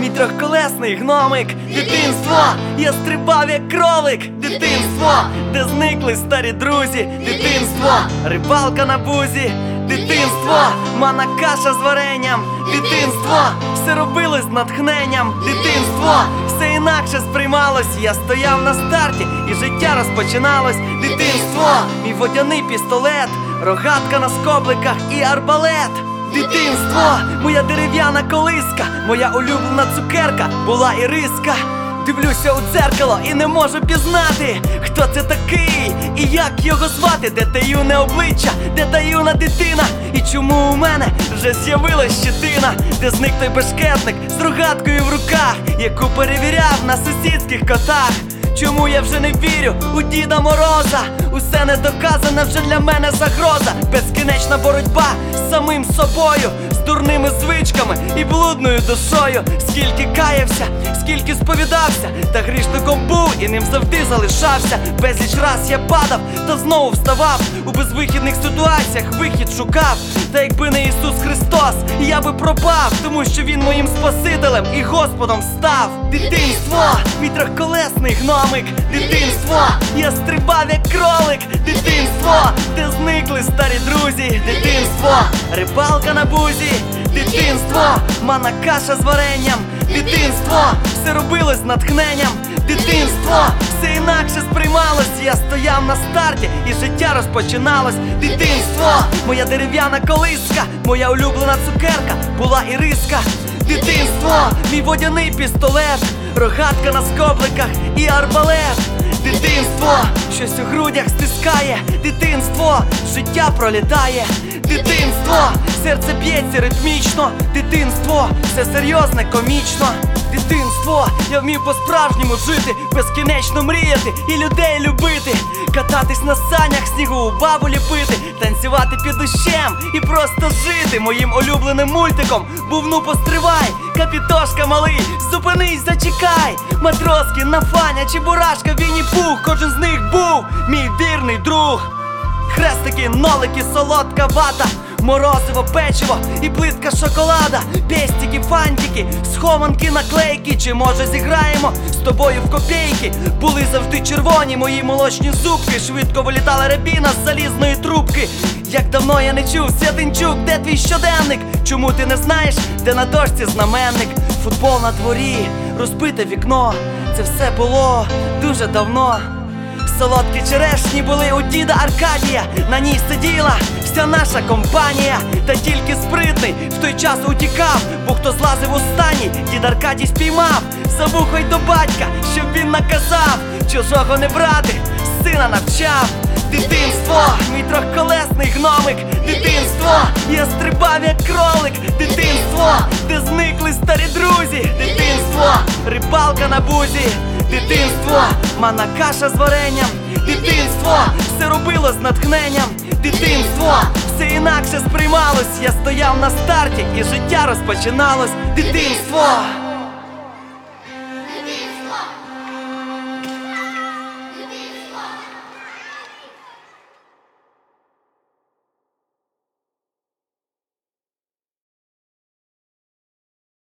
мій трьохколесний гномик, дитинство, я стрибав як кролик, дитинство, де зникли старі друзі, дитинство, рибалка на бузі, дитинство, мана каша з варенням, дитинство, все робилось з натхненням, дитинство, все інакше сприймалось. Я стояв на старті, і життя розпочиналось. Дитинство, мій водяний пістолет, рогатка на скобликах і арбалет. Дитинство, моя дерев'яна колиска, моя улюблена цукерка була іриска. Дивлюся у дзеркало і не можу пізнати, хто це такий і як його звати, де те юне обличчя, де та юна дитина, і чому у мене вже з'явилась щетина, де зник той бешкетник з рогаткою в руках, яку перевіряв на сусідських котах. Чому я вже не вірю у Діда Мороза? Усе не доказане вже для мене загроза. Безкінечна боротьба собою, з дурними звичками і блудною душою. Скільки каявся, скільки сповідався, та грішником був і ним завжди залишався. Безліч раз я падав, та знову вставав. У безвихідних ситуаціях вихід шукав. Та якби не Ісус Христос, я би пропав, тому що Він моїм Спасителем і Господом став. Дитинство, мій трьохколесний гномик, дитинство, я стрибав як кролик, дитинство, де зникли старі друзі, дитинство, рибалка на бузі, дитинство, мана каша з варенням, дитинство, все робилось натхненням, дитинство, все інакше сприймалось. Я стояв на старті, і життя розпочиналось. Дитинство, моя дерев'яна колиска, моя улюблена цукерка була іриска. Дитинство, мій водяний пістолет, рогатка на скобликах і арбалет. Дитинство, щось у грудях стискає, дитинство, життя пролітає, дитинство, серце б'ється ритмічно, дитинство, все серйозне, комічно. Дитинство, я вмів по-справжньому жити, безкінечно мріяти і людей любити, кататись на санях, снігу у бабу ліпити, танцювати під дощем і просто жити. Моїм улюбленим мультиком був ну постривай, капітошка малий, зупинись, зачекай, матроски, нафаня, чебурашка, Вінні Пух, кожен з них був мій вірний друг. Хрестики, нолики, солодка вата, морозиво, печиво і плитка шоколада, пестики, фантики, схованки, наклейки. Чи може зіграємо з тобою в копійки? Були завжди червоні мої молочні зубки, швидко вилітала рябіна з залізної трубки. Як давно я не чув, Святинчук, де твій щоденник? Чому ти не знаєш, де на дошці знаменник? Футбол на дворі, розбите вікно. Це все було дуже давно. Солодкі черешні були у діда Аркадія, на ній сиділа вся наша компанія, та тільки спритний в той час утікав, бо хто злазив останній, дід Аркадій спіймав, за вухо й до батька, щоб він наказав, чужого не брати, сина навчав. Дитинство, мій дитинство, рибалка на бузі, дитинство, мана каша з варенням, дитинство, все робило з натхненням, дитинство, все інакше сприймалось. Я стояв на старті, і життя розпочиналось, дитинство.